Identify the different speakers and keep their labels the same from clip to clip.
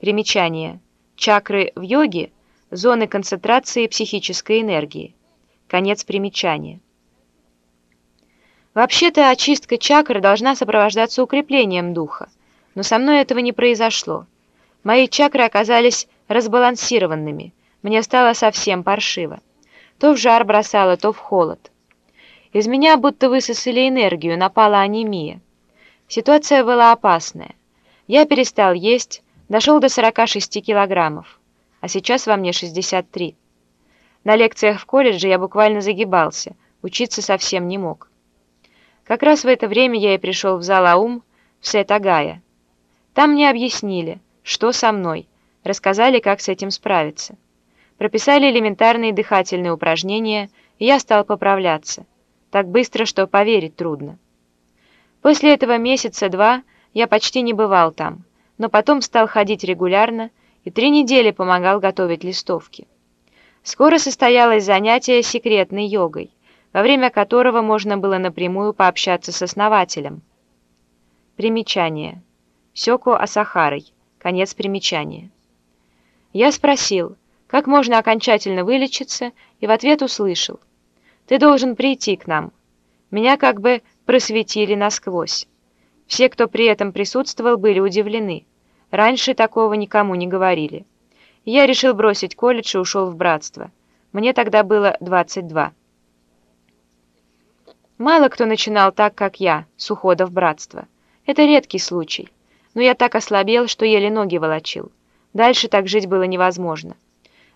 Speaker 1: Примечание. Чакры в йоге – зоны концентрации психической энергии. Конец примечания. Вообще-то очистка чакры должна сопровождаться укреплением духа, но со мной этого не произошло. Мои чакры оказались разбалансированными, мне стало совсем паршиво. То в жар бросало, то в холод. Из меня будто высосали энергию, напала анемия. Ситуация была опасная. Я перестал есть, дошел до 46 килограммов, а сейчас во мне 63. На лекциях в колледже я буквально загибался, учиться совсем не мог. Как раз в это время я и пришел в зал Аум в Сет-Агая. Там мне объяснили, что со мной, рассказали, как с этим справиться. Прописали элементарные дыхательные упражнения, и я стал поправляться. Так быстро, что поверить трудно. После этого месяца два я почти не бывал там, но потом стал ходить регулярно и три недели помогал готовить листовки. Скоро состоялось занятие секретной йогой во время которого можно было напрямую пообщаться с основателем. Примечание. Сёко Асахарой. Конец примечания. Я спросил, как можно окончательно вылечиться, и в ответ услышал. «Ты должен прийти к нам». Меня как бы просветили насквозь. Все, кто при этом присутствовал, были удивлены. Раньше такого никому не говорили. Я решил бросить колледж и ушел в братство. Мне тогда было 22. Мало кто начинал так, как я, с ухода в братство. Это редкий случай. Но я так ослабел, что еле ноги волочил. Дальше так жить было невозможно.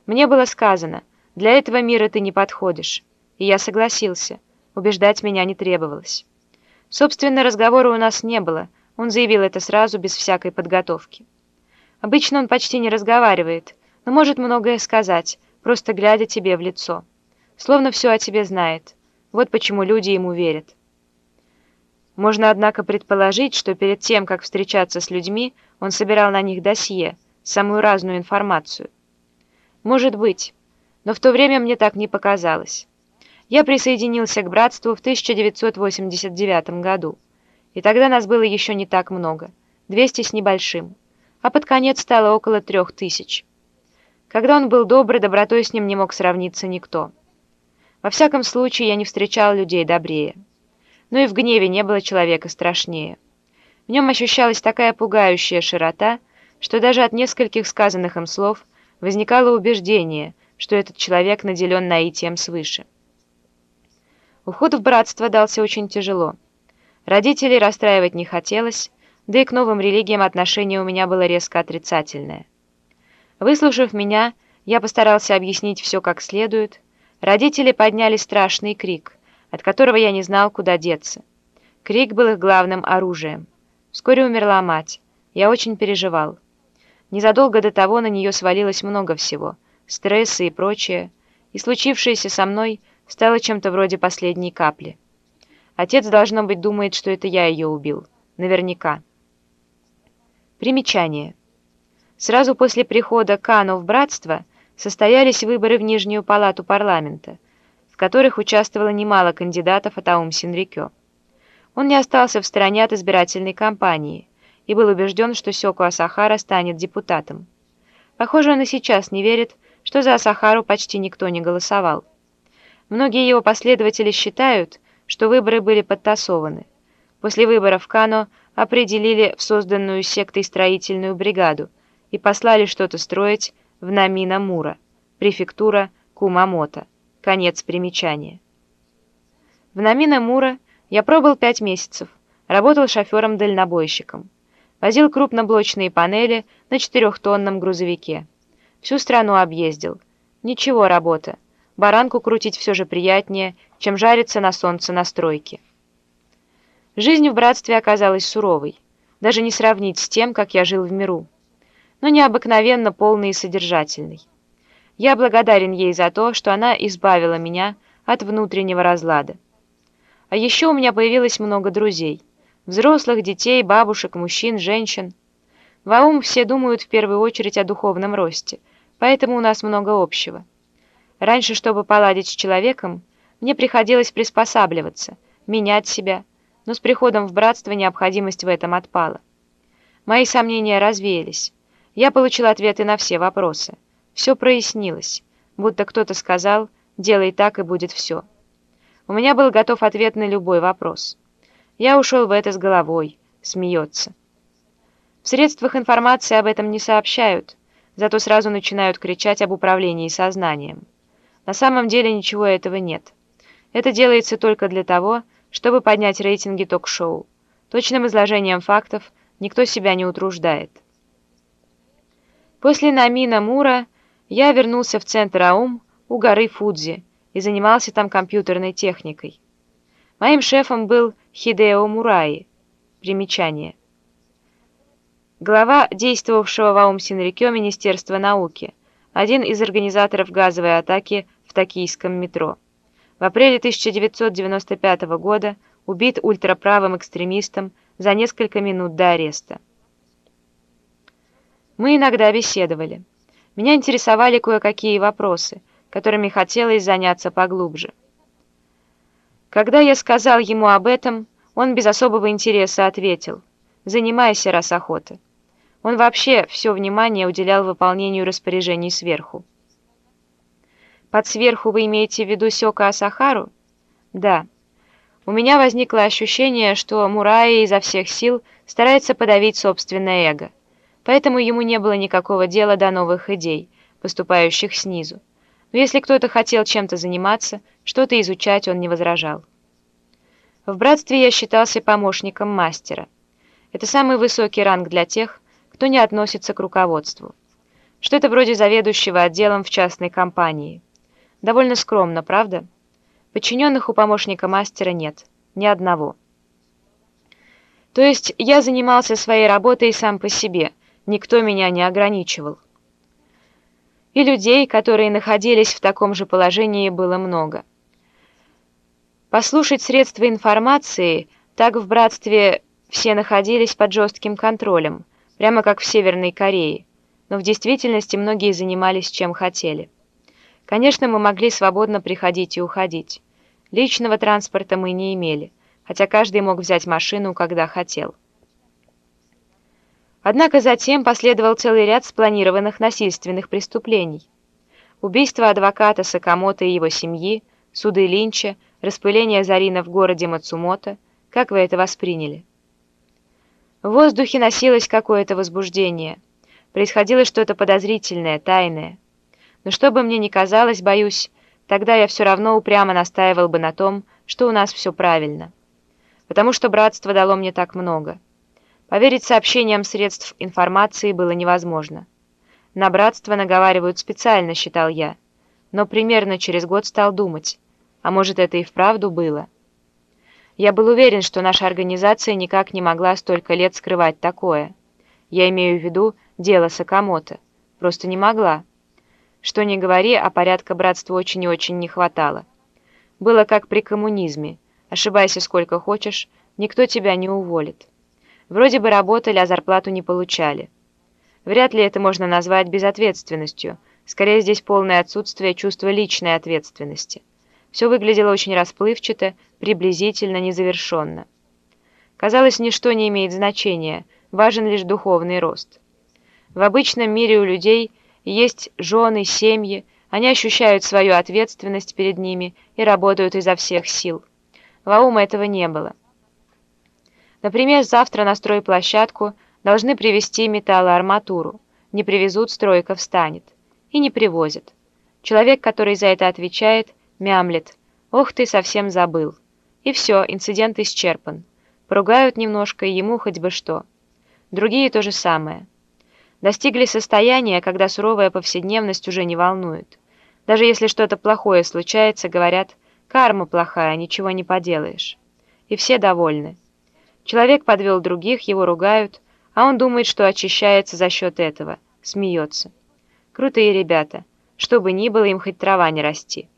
Speaker 1: Мне было сказано, для этого мира ты не подходишь. И я согласился. Убеждать меня не требовалось. Собственно, разговора у нас не было. Он заявил это сразу, без всякой подготовки. Обычно он почти не разговаривает, но может многое сказать, просто глядя тебе в лицо. Словно все о тебе знает. Вот почему люди ему верят. Можно, однако, предположить, что перед тем, как встречаться с людьми, он собирал на них досье, самую разную информацию. Может быть, но в то время мне так не показалось. Я присоединился к братству в 1989 году, и тогда нас было еще не так много, 200 с небольшим, а под конец стало около трех тысяч. Когда он был добрый, добротой с ним не мог сравниться никто. Во всяком случае, я не встречал людей добрее. Но и в гневе не было человека страшнее. В нем ощущалась такая пугающая широта, что даже от нескольких сказанных им слов возникало убеждение, что этот человек наделен наитием свыше. Уход в братство дался очень тяжело. Родителей расстраивать не хотелось, да и к новым религиям отношение у меня было резко отрицательное. Выслушав меня, я постарался объяснить все как следует, Родители подняли страшный крик, от которого я не знал, куда деться. Крик был их главным оружием. Вскоре умерла мать. Я очень переживал. Незадолго до того на нее свалилось много всего, стрессы и прочее, и случившееся со мной стало чем-то вроде последней капли. Отец, должно быть, думает, что это я ее убил. Наверняка. Примечание. Сразу после прихода Кану в братство состоялись выборы в Нижнюю палату парламента, в которых участвовало немало кандидатов от Аум Синрикё. Он не остался в стороне от избирательной кампании и был убежден, что Сёку Асахара станет депутатом. Похоже, он и сейчас не верит, что за Асахару почти никто не голосовал. Многие его последователи считают, что выборы были подтасованы. После выборов Кано определили в созданную сектой строительную бригаду и послали что-то строить в Намина-Мура, префектура Кумамото. Конец примечания. В Намина-Мура я пробыл пять месяцев, работал шофером-дальнобойщиком. Возил крупноблочные панели на четырехтонном грузовике. Всю страну объездил. Ничего работа. Баранку крутить все же приятнее, чем жариться на солнце на стройке. Жизнь в братстве оказалась суровой. Даже не сравнить с тем, как я жил в миру но необыкновенно полный и содержательный. Я благодарен ей за то, что она избавила меня от внутреннего разлада. А еще у меня появилось много друзей. Взрослых, детей, бабушек, мужчин, женщин. В АУМ все думают в первую очередь о духовном росте, поэтому у нас много общего. Раньше, чтобы поладить с человеком, мне приходилось приспосабливаться, менять себя, но с приходом в братство необходимость в этом отпала. Мои сомнения развеялись. Я получил ответы на все вопросы. Все прояснилось, будто кто-то сказал «делай так и будет все». У меня был готов ответ на любой вопрос. Я ушел в это с головой, смеется. В средствах информации об этом не сообщают, зато сразу начинают кричать об управлении сознанием. На самом деле ничего этого нет. Это делается только для того, чтобы поднять рейтинги ток-шоу. Точным изложением фактов никто себя не утруждает. После Намина Мура я вернулся в центр Аум у горы Фудзи и занимался там компьютерной техникой. Моим шефом был Хидео Мураи. Примечание. Глава действовавшего в Аум Синрикё Министерства науки, один из организаторов газовой атаки в токийском метро. В апреле 1995 года убит ультраправым экстремистом за несколько минут до ареста. Мы иногда беседовали. Меня интересовали кое-какие вопросы, которыми хотелось заняться поглубже. Когда я сказал ему об этом, он без особого интереса ответил «Занимайся, раз охота». Он вообще все внимание уделял выполнению распоряжений сверху. Под сверху вы имеете в виду Сёка Асахару? Да. У меня возникло ощущение, что Мурай изо всех сил старается подавить собственное эго. Поэтому ему не было никакого дела до новых идей, поступающих снизу. Но если кто-то хотел чем-то заниматься, что-то изучать, он не возражал. В братстве я считался помощником мастера. Это самый высокий ранг для тех, кто не относится к руководству. Что-то вроде заведующего отделом в частной компании – Довольно скромно, правда? Подчиненных у помощника мастера нет. Ни одного. То есть я занимался своей работой сам по себе. Никто меня не ограничивал. И людей, которые находились в таком же положении, было много. Послушать средства информации, так в братстве все находились под жестким контролем, прямо как в Северной Корее, но в действительности многие занимались чем хотели. Конечно, мы могли свободно приходить и уходить. Личного транспорта мы не имели, хотя каждый мог взять машину, когда хотел. Однако затем последовал целый ряд спланированных насильственных преступлений. Убийство адвоката Сакамото и его семьи, суды Линча, распыление Зарина в городе Мацумото. Как вы это восприняли? В воздухе носилось какое-то возбуждение. Происходило что-то подозрительное, тайное. Но что бы мне ни казалось, боюсь, тогда я все равно упрямо настаивал бы на том, что у нас все правильно. Потому что братство дало мне так много. Поверить сообщениям средств информации было невозможно. На братство наговаривают специально, считал я. Но примерно через год стал думать, а может это и вправду было. Я был уверен, что наша организация никак не могла столько лет скрывать такое. Я имею в виду дело Сакамото. Просто не могла. Что ни говори, а порядка братства очень и очень не хватало. Было как при коммунизме. Ошибайся сколько хочешь, никто тебя не уволит. Вроде бы работали, а зарплату не получали. Вряд ли это можно назвать безответственностью. Скорее, здесь полное отсутствие чувства личной ответственности. Все выглядело очень расплывчато, приблизительно, незавершенно. Казалось, ничто не имеет значения, важен лишь духовный рост. В обычном мире у людей – есть жены, семьи, они ощущают свою ответственность перед ними и работают изо всех сил. В Аума этого не было. Например, завтра на стройплощадку должны привезти металлоарматуру. Не привезут, стройка встанет. И не привозят. Человек, который за это отвечает, мямлет. «Ох ты, совсем забыл». И все, инцидент исчерпан. Поругают немножко, ему хоть бы что. Другие то же самое. Достигли состояния, когда суровая повседневность уже не волнует. Даже если что-то плохое случается, говорят, карма плохая, ничего не поделаешь. И все довольны. Человек подвел других, его ругают, а он думает, что очищается за счет этого, смеется. Крутые ребята, что бы ни было, им хоть трава не расти.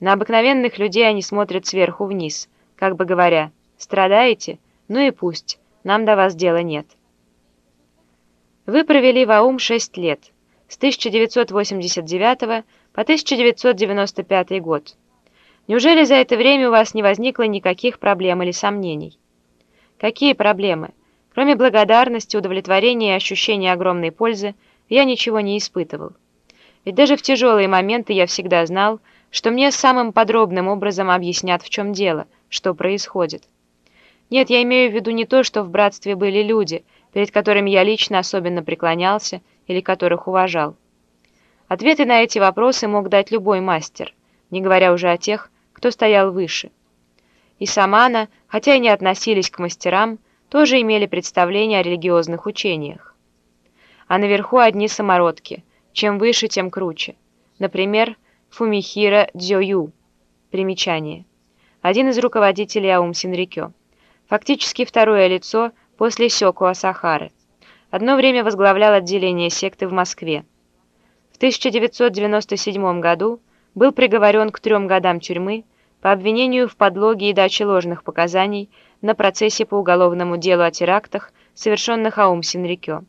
Speaker 1: На обыкновенных людей они смотрят сверху вниз, как бы говоря, «Страдаете? Ну и пусть, нам до вас дела нет». Вы провели в АУМ 6 лет, с 1989 по 1995 год. Неужели за это время у вас не возникло никаких проблем или сомнений? Какие проблемы? Кроме благодарности, удовлетворения и ощущения огромной пользы, я ничего не испытывал. Ведь даже в тяжелые моменты я всегда знал, что мне самым подробным образом объяснят, в чем дело, что происходит. Нет, я имею в виду не то, что в братстве были люди, перед которыми я лично особенно преклонялся или которых уважал. Ответы на эти вопросы мог дать любой мастер, не говоря уже о тех, кто стоял выше. И Самана, хотя и не относились к мастерам, тоже имели представление о религиозных учениях. А наверху одни самородки, чем выше, тем круче. Например, Фумихира Дзёю. Примечание. Один из руководителей Аум Синрикё. Фактически второе лицо после Сёку Асахары. Одно время возглавлял отделение секты в Москве. В 1997 году был приговорен к трем годам тюрьмы по обвинению в подлоге и даче ложных показаний на процессе по уголовному делу о терактах, совершенных Аум Синрикё.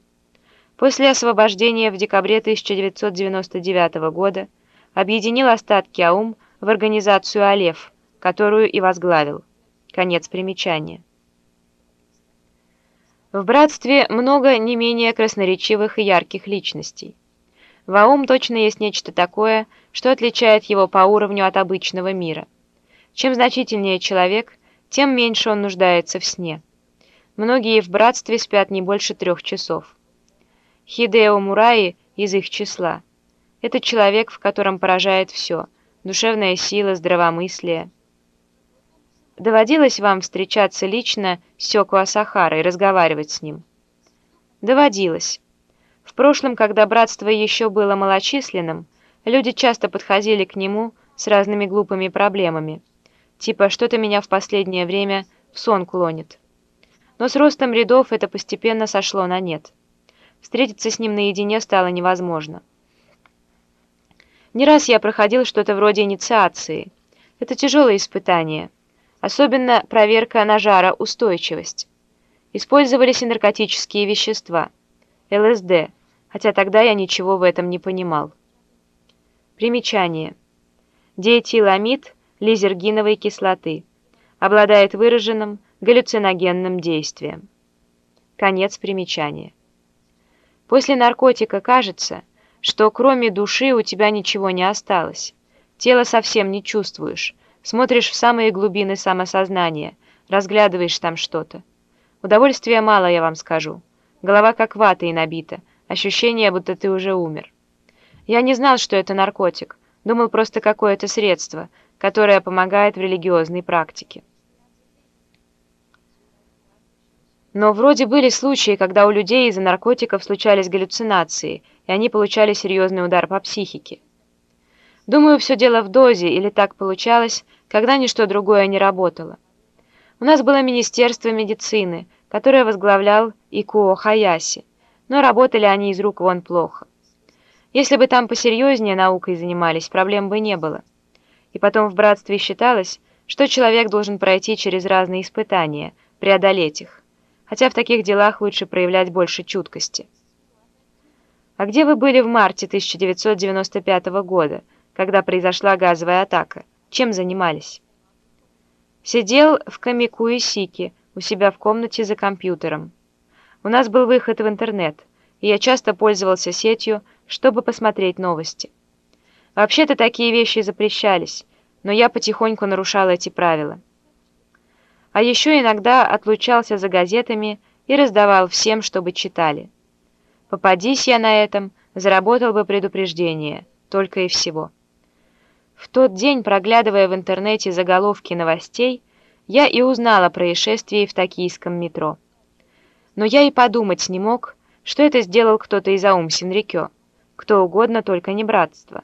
Speaker 1: После освобождения в декабре 1999 года объединил остатки АУМ в организацию «Алев», которую и возглавил. Конец примечания. В братстве много не менее красноречивых и ярких личностей. В АУМ точно есть нечто такое, что отличает его по уровню от обычного мира. Чем значительнее человек, тем меньше он нуждается в сне. Многие в братстве спят не больше трех часов. Хидео Мураи из их числа. Это человек, в котором поражает все – душевная сила, здравомыслие – Доводилось вам встречаться лично с Сёку Асахара и разговаривать с ним? Доводилось. В прошлом, когда братство еще было малочисленным, люди часто подходили к нему с разными глупыми проблемами. Типа «что-то меня в последнее время в сон клонит». Но с ростом рядов это постепенно сошло на нет. Встретиться с ним наедине стало невозможно. Не раз я проходил что-то вроде инициации. Это тяжелое испытание – Особенно проверка на жароустойчивость. Использовались и наркотические вещества, ЛСД, хотя тогда я ничего в этом не понимал. Примечание. Диэтиламид лизергиновой кислоты. Обладает выраженным галлюциногенным действием. Конец примечания. После наркотика кажется, что кроме души у тебя ничего не осталось. Тело совсем не чувствуешь, Смотришь в самые глубины самосознания, разглядываешь там что-то. Удовольствия мало, я вам скажу. Голова как ватой набита, ощущение, будто ты уже умер. Я не знал, что это наркотик, думал просто какое-то средство, которое помогает в религиозной практике. Но вроде были случаи, когда у людей из-за наркотиков случались галлюцинации, и они получали серьезный удар по психике. Думаю, все дело в дозе, или так получалось, когда ничто другое не работало. У нас было Министерство медицины, которое возглавлял Икуо Хаяси, но работали они из рук вон плохо. Если бы там посерьезнее наукой занимались, проблем бы не было. И потом в братстве считалось, что человек должен пройти через разные испытания, преодолеть их, хотя в таких делах лучше проявлять больше чуткости. А где вы были в марте 1995 года, когда произошла газовая атака? Чем занимались? Сидел в Камикуисике у себя в комнате за компьютером. У нас был выход в интернет, и я часто пользовался сетью, чтобы посмотреть новости. Вообще-то такие вещи запрещались, но я потихоньку нарушал эти правила. А еще иногда отлучался за газетами и раздавал всем, чтобы читали. Попадись я на этом, заработал бы предупреждение, только и всего. В тот день, проглядывая в интернете заголовки новостей, я и узнала о происшествии в токийском метро. Но я и подумать не мог, что это сделал кто-то из Аум Синрикё, кто угодно, только не братство.